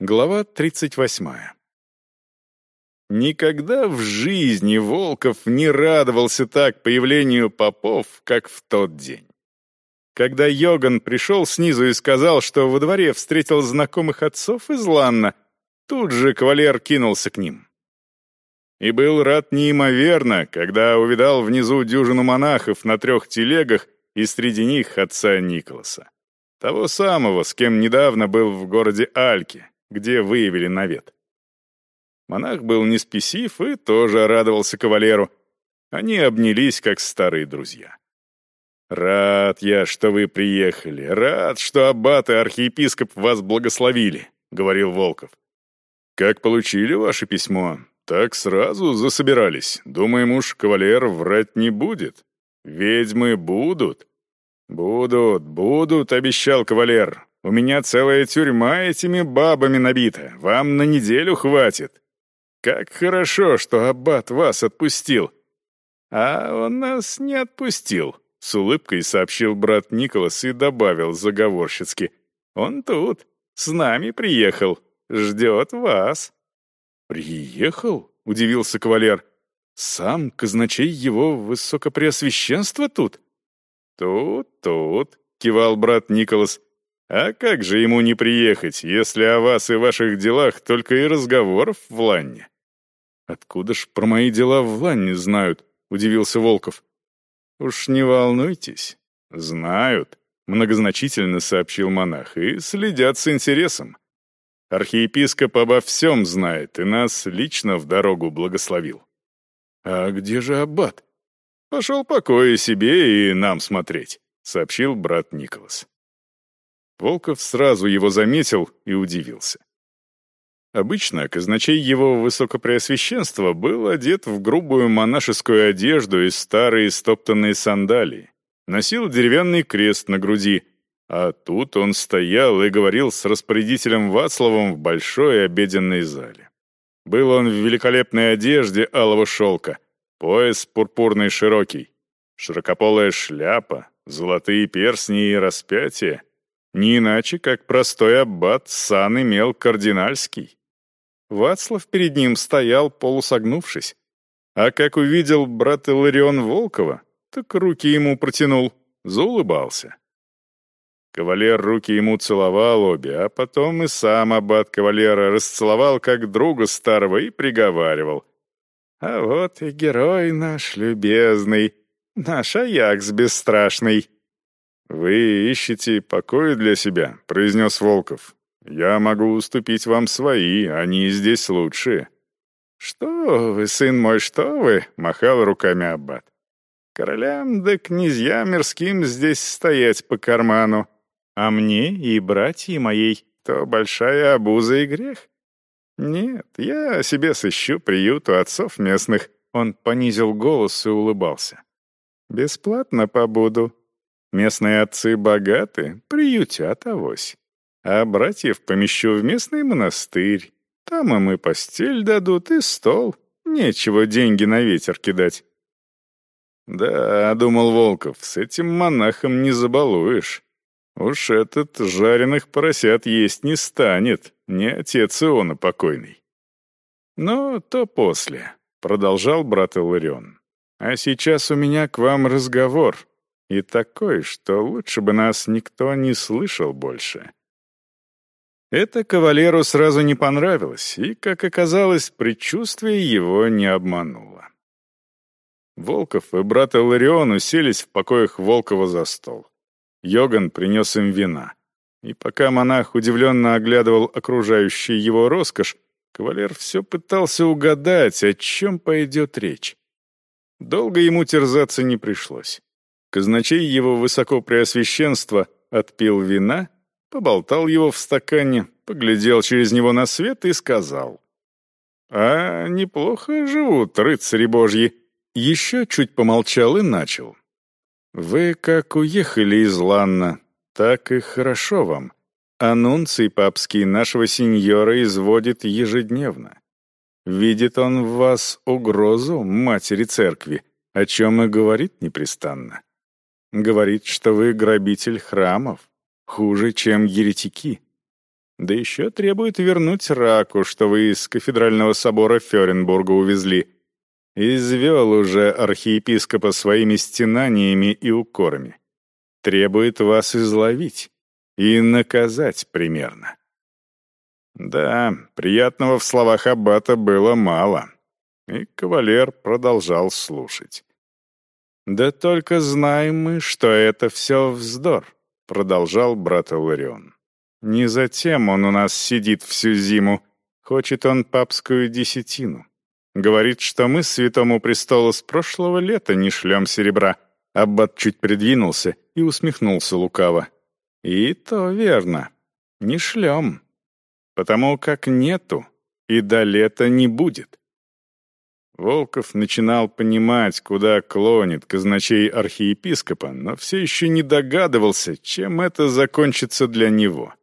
Глава 38. Никогда в жизни Волков не радовался так появлению попов, как в тот день. Когда Йоган пришел снизу и сказал, что во дворе встретил знакомых отцов из Ланна, тут же кавалер кинулся к ним. И был рад неимоверно, когда увидал внизу дюжину монахов на трех телегах и среди них отца Николаса. Того самого, с кем недавно был в городе Альке, где выявили навет. Монах был не спесив и тоже радовался кавалеру. Они обнялись, как старые друзья. «Рад я, что вы приехали. Рад, что аббат и архиепископ вас благословили», — говорил Волков. «Как получили ваше письмо, так сразу засобирались. Думаем уж, кавалер врать не будет. Ведьмы будут». «Будут, будут», — обещал кавалер. У меня целая тюрьма этими бабами набита. Вам на неделю хватит. Как хорошо, что аббат вас отпустил. А он нас не отпустил, с улыбкой сообщил брат Николас и добавил заговорщицки. Он тут, с нами приехал, ждет вас. Приехал? Удивился кавалер. Сам казначей его высокопреосвященства тут? Тут, тут, кивал брат Николас. А как же ему не приехать, если о вас и ваших делах только и разговоров в Ланне? Откуда ж про мои дела в Ланне знают? Удивился Волков. Уж не волнуйтесь. Знают, многозначительно сообщил монах, и следят с интересом. Архиепископ обо всем знает и нас лично в дорогу благословил. А где же аббат? Пошел покоя себе и нам смотреть, сообщил брат Николас. Волков сразу его заметил и удивился. Обычно казначей его высокопреосвященства был одет в грубую монашескую одежду и старые стоптанные сандалии, носил деревянный крест на груди, а тут он стоял и говорил с распорядителем Вацлавом в большой обеденной зале. Был он в великолепной одежде алого шелка, пояс пурпурный широкий, широкополая шляпа, золотые перстни и распятия — не иначе, как простой аббат сан имел кардинальский. Вацлав перед ним стоял, полусогнувшись. А как увидел брат Иларион Волкова, так руки ему протянул, заулыбался. Кавалер руки ему целовал обе, а потом и сам аббат кавалера расцеловал как друга старого и приговаривал. «А вот и герой наш любезный, наш Аякс бесстрашный». «Вы ищете покоя для себя», — произнес Волков. «Я могу уступить вам свои, они здесь лучшие». «Что вы, сын мой, что вы?» — махал руками аббат. «Королям да князьям мирским здесь стоять по карману, а мне и братья моей то большая обуза и грех. Нет, я себе сыщу приют у отцов местных». Он понизил голос и улыбался. «Бесплатно побуду, Местные отцы богаты, приютят авось. А братьев помещу в местный монастырь. Там им и постель дадут, и стол. Нечего деньги на ветер кидать. Да, думал Волков, с этим монахом не забалуешь. Уж этот жареных поросят есть не станет, не отец Иона покойный. Но то после, продолжал брат Иларион. А сейчас у меня к вам разговор, и такой, что лучше бы нас никто не слышал больше. Это кавалеру сразу не понравилось, и, как оказалось, предчувствие его не обмануло. Волков и брат Иларион уселись в покоях Волкова за стол. Йоган принес им вина. И пока монах удивленно оглядывал окружающую его роскошь, кавалер все пытался угадать, о чем пойдет речь. Долго ему терзаться не пришлось. Казначей его высокопреосвященства отпил вина, поболтал его в стакане, поглядел через него на свет и сказал. «А неплохо живут рыцари божьи». Еще чуть помолчал и начал. «Вы как уехали из Ланна, так и хорошо вам. Анунций папский нашего сеньора изводит ежедневно. Видит он в вас угрозу матери церкви, о чем и говорит непрестанно. Говорит, что вы грабитель храмов, хуже, чем еретики. Да еще требует вернуть раку, что вы из кафедрального собора Ференбурга увезли. Извел уже архиепископа своими стенаниями и укорами. Требует вас изловить и наказать примерно. Да, приятного в словах аббата было мало, и кавалер продолжал слушать. «Да только знаем мы, что это все вздор», — продолжал брат Иларион. «Не затем он у нас сидит всю зиму, хочет он папскую десятину. Говорит, что мы святому престолу с прошлого лета не шлем серебра». Аббат чуть придвинулся и усмехнулся лукаво. «И то верно. Не шлем. Потому как нету, и до лета не будет. Волков начинал понимать, куда клонит казначей архиепископа, но все еще не догадывался, чем это закончится для него.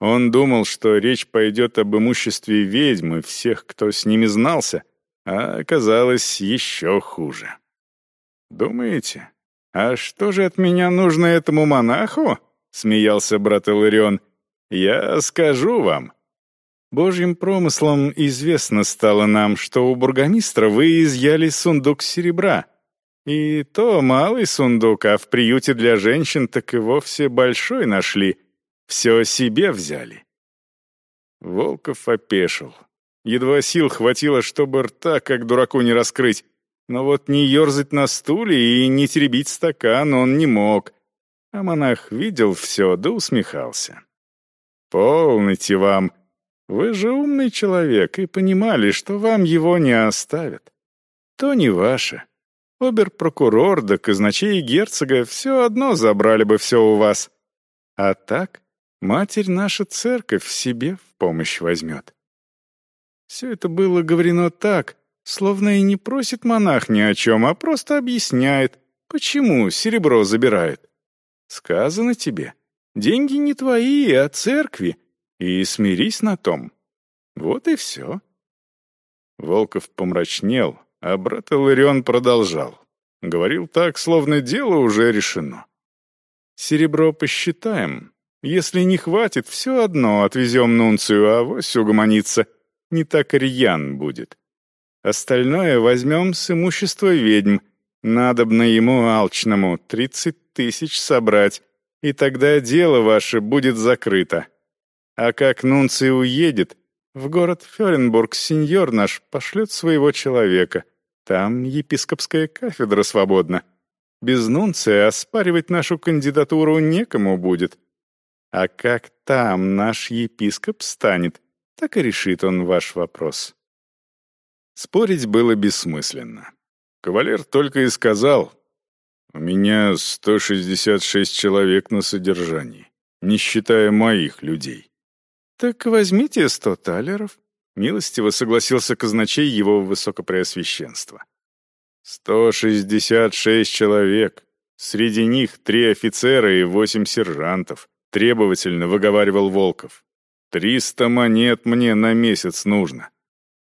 Он думал, что речь пойдет об имуществе ведьмы всех, кто с ними знался, а оказалось еще хуже. «Думаете, а что же от меня нужно этому монаху?» — смеялся брат Иларион. «Я скажу вам. Божьим промыслом известно стало нам, что у бургомистра вы изъяли сундук серебра. И то малый сундук, а в приюте для женщин так и вовсе большой нашли. Все себе взяли. Волков опешил. Едва сил хватило, чтобы рта, как дураку, не раскрыть. Но вот не ерзать на стуле и не теребить стакан он не мог. А монах видел все, да усмехался. «Полните вам!» Вы же умный человек и понимали, что вам его не оставят. То не ваше. Обер-прокурор да казначей герцога все одно забрали бы все у вас. А так Матерь наша церковь себе в помощь возьмет. Все это было говорено так, словно и не просит монах ни о чем, а просто объясняет, почему серебро забирает. Сказано тебе, деньги не твои, а церкви, и смирись на том. Вот и все. Волков помрачнел, а брат Иларион продолжал. Говорил так, словно дело уже решено. «Серебро посчитаем. Если не хватит, все одно отвезем Нунцию, а авось угомонится. Не так рьян будет. Остальное возьмем с имущества ведьм. Надобно ему алчному тридцать тысяч собрать, и тогда дело ваше будет закрыто. А как Нунций уедет, в город Ференбург сеньор наш пошлет своего человека. Там епископская кафедра свободна. Без Нунция оспаривать нашу кандидатуру некому будет. А как там наш епископ станет, так и решит он ваш вопрос. Спорить было бессмысленно. Кавалер только и сказал, «У меня 166 человек на содержании, не считая моих людей. «Так возьмите сто талеров», — милостиво согласился казначей его высокопреосвященства. «Сто шестьдесят шесть человек. Среди них три офицера и восемь сержантов», — требовательно выговаривал Волков. «Триста монет мне на месяц нужно».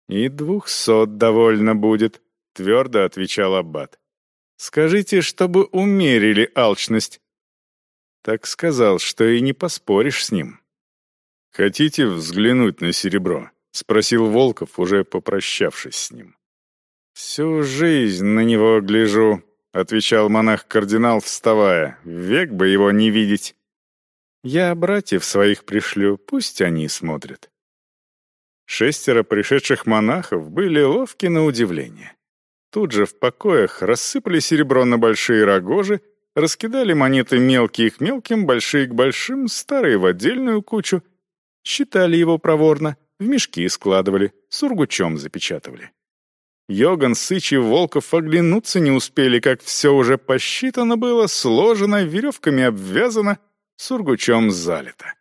«И двухсот довольно будет», — твердо отвечал Аббат. «Скажите, чтобы умерили алчность». Так сказал, что и не поспоришь с ним. «Хотите взглянуть на серебро?» — спросил Волков, уже попрощавшись с ним. «Всю жизнь на него гляжу», — отвечал монах-кардинал, вставая. «Век бы его не видеть. Я братьев своих пришлю, пусть они смотрят». Шестеро пришедших монахов были ловки на удивление. Тут же в покоях рассыпали серебро на большие рогожи, раскидали монеты мелкие к мелким, большие к большим, старые в отдельную кучу — Считали его проворно, в мешки складывали, сургучом запечатывали. Йоган, Сыч и Волков оглянуться не успели, как все уже посчитано было, сложено, веревками обвязано, сургучом залито.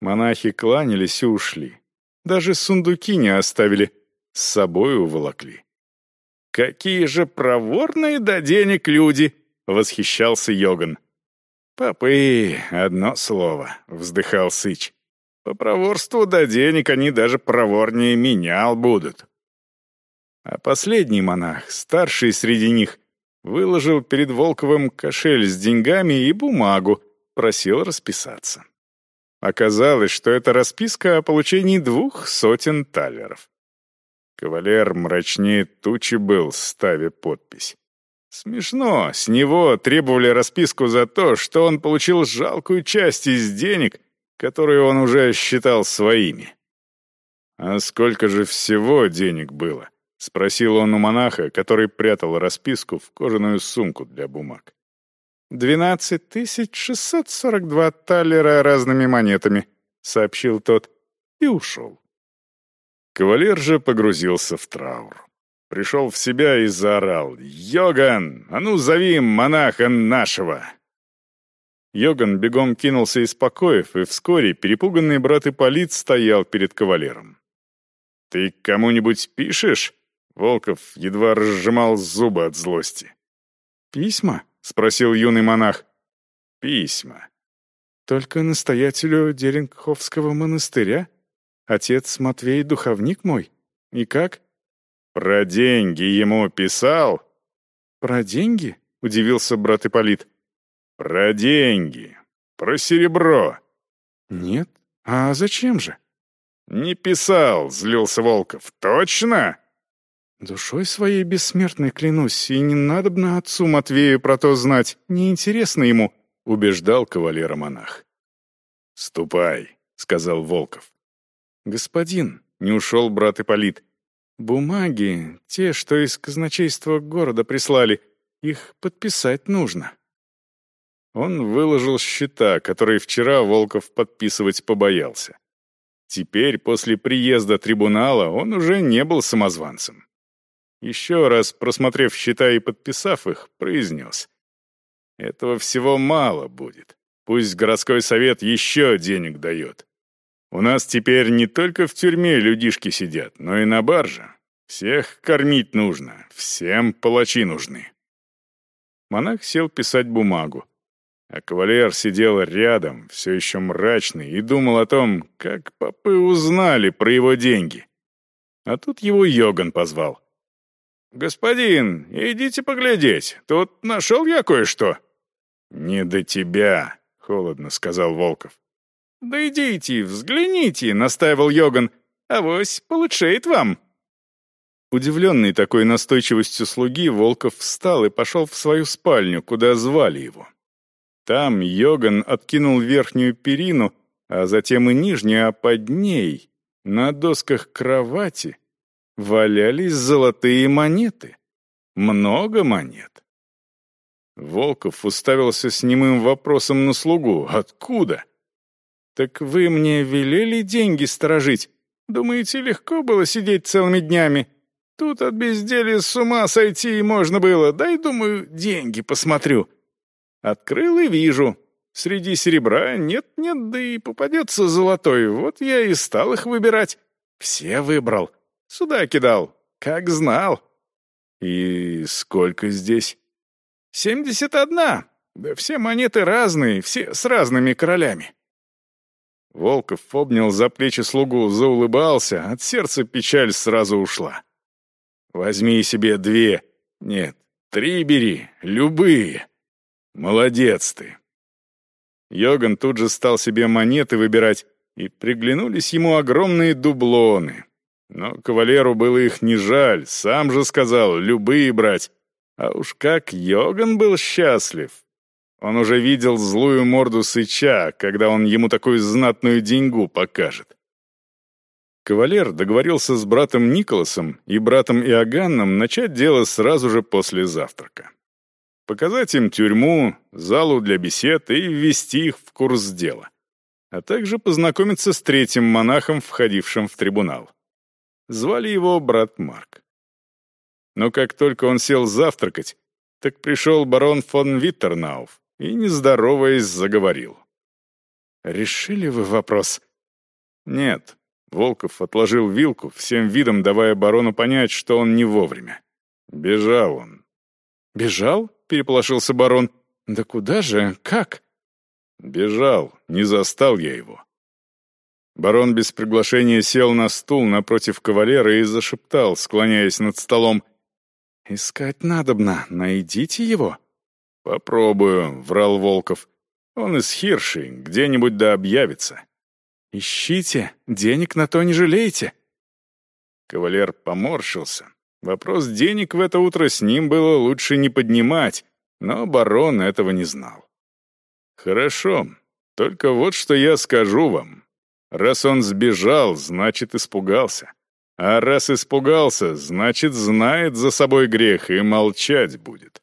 Монахи кланялись и ушли. Даже сундуки не оставили, с собой уволокли. «Какие же проворные до денег люди!» — восхищался Йоган. «Попы, одно слово», — вздыхал Сыч. По проворству до денег они даже проворнее менял будут. А последний монах, старший среди них, выложил перед Волковым кошель с деньгами и бумагу, просил расписаться. Оказалось, что это расписка о получении двух сотен талеров. Кавалер мрачнее тучи был, ставя подпись. Смешно, с него требовали расписку за то, что он получил жалкую часть из денег, которые он уже считал своими. «А сколько же всего денег было?» — спросил он у монаха, который прятал расписку в кожаную сумку для бумаг. «Двенадцать тысяч шестьсот сорок два талера разными монетами», — сообщил тот, и ушел. Кавалер же погрузился в траур. Пришел в себя и заорал «Йоган, а ну зови монаха нашего!» Йоган бегом кинулся из покоев, и вскоре перепуганный брат Ипполит стоял перед кавалером. «Ты кому-нибудь пишешь?» Волков едва разжимал зубы от злости. «Письма?» — спросил юный монах. «Письма». «Только настоятелю Дерингховского монастыря? Отец Матвей — духовник мой. И как?» «Про деньги ему писал?» «Про деньги?» — удивился брат Ипполит. «Про деньги. Про серебро». «Нет. А зачем же?» «Не писал», — злился Волков. «Точно?» «Душой своей бессмертной клянусь, и не надобно отцу Матвею про то знать, неинтересно ему», — убеждал кавалера монах. «Ступай», — сказал Волков. «Господин», — не ушел брат Ипполит, Бумаги, те, что из казначейства города прислали, их подписать нужно. Он выложил счета, которые вчера Волков подписывать побоялся. Теперь, после приезда трибунала, он уже не был самозванцем. Еще раз, просмотрев счета и подписав их, произнес. «Этого всего мало будет. Пусть городской совет еще денег дает. У нас теперь не только в тюрьме людишки сидят, но и на барже. Всех кормить нужно, всем палачи нужны. Монах сел писать бумагу, а кавалер сидел рядом, все еще мрачный, и думал о том, как попы узнали про его деньги. А тут его Йоган позвал. «Господин, идите поглядеть, тут нашел я кое-что». «Не до тебя», — холодно сказал Волков. «Да идите, взгляните», — настаивал Йоган. «Авось получает вам». Удивленный такой настойчивостью слуги, Волков встал и пошел в свою спальню, куда звали его. Там Йоган откинул верхнюю перину, а затем и нижнюю, а под ней, на досках кровати, валялись золотые монеты. Много монет. Волков уставился с немым вопросом на слугу. «Откуда?» «Так вы мне велели деньги сторожить? Думаете, легко было сидеть целыми днями? Тут от безделия с ума сойти можно было. Дай, думаю, деньги посмотрю». Открыл и вижу. Среди серебра нет-нет, да и попадется золотой. Вот я и стал их выбирать. Все выбрал. Сюда кидал. Как знал. И сколько здесь? Семьдесят одна. Да все монеты разные, все с разными королями. Волков обнял за плечи слугу, заулыбался, от сердца печаль сразу ушла. «Возьми себе две, нет, три бери, любые. Молодец ты». Йоган тут же стал себе монеты выбирать, и приглянулись ему огромные дублоны. Но кавалеру было их не жаль, сам же сказал, любые брать. А уж как Йоган был счастлив, он уже видел злую морду Сыча, когда он ему такую знатную деньгу покажет. Кавалер договорился с братом Николасом и братом Иоганном начать дело сразу же после завтрака. Показать им тюрьму, залу для бесед и ввести их в курс дела. А также познакомиться с третьим монахом, входившим в трибунал. Звали его брат Марк. Но как только он сел завтракать, так пришел барон фон Виттернауф, и, не здороваясь, заговорил. «Решили вы вопрос?» «Нет». Волков отложил вилку, всем видом давая барону понять, что он не вовремя. Бежал он. «Бежал?» — переполошился барон. «Да куда же? Как?» «Бежал. Не застал я его». Барон без приглашения сел на стул напротив кавалера и зашептал, склоняясь над столом. «Искать надобно. Найдите его». «Попробую», — врал Волков. «Он из Хирши, где-нибудь да объявится». Ищите, денег на то не жалейте». Кавалер поморщился. Вопрос денег в это утро с ним было лучше не поднимать, но барон этого не знал. «Хорошо, только вот что я скажу вам. Раз он сбежал, значит, испугался. А раз испугался, значит, знает за собой грех и молчать будет».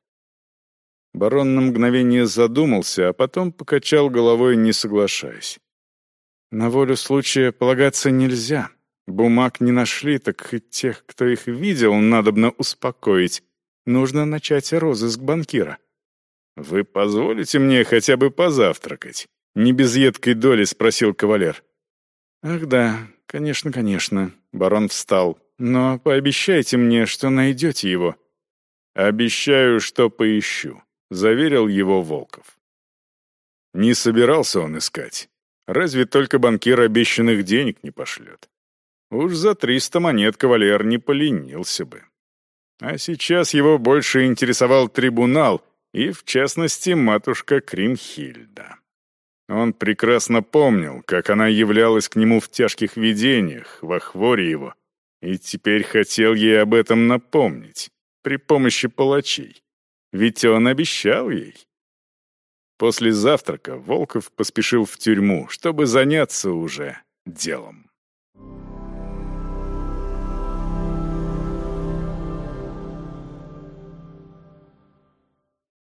Барон на мгновение задумался, а потом покачал головой, не соглашаясь. «На волю случая полагаться нельзя. Бумаг не нашли, так хоть тех, кто их видел, надобно успокоить. Нужно начать розыск банкира». «Вы позволите мне хотя бы позавтракать?» Не без едкой доли спросил кавалер. «Ах да, конечно, конечно». Барон встал. «Но пообещайте мне, что найдете его». «Обещаю, что поищу», — заверил его Волков. Не собирался он искать. Разве только банкир обещанных денег не пошлет. Уж за триста монет кавалер не поленился бы. А сейчас его больше интересовал трибунал и, в частности, матушка Кримхильда. Он прекрасно помнил, как она являлась к нему в тяжких видениях, в охворе его, и теперь хотел ей об этом напомнить при помощи палачей. Ведь он обещал ей. После завтрака Волков поспешил в тюрьму, чтобы заняться уже делом.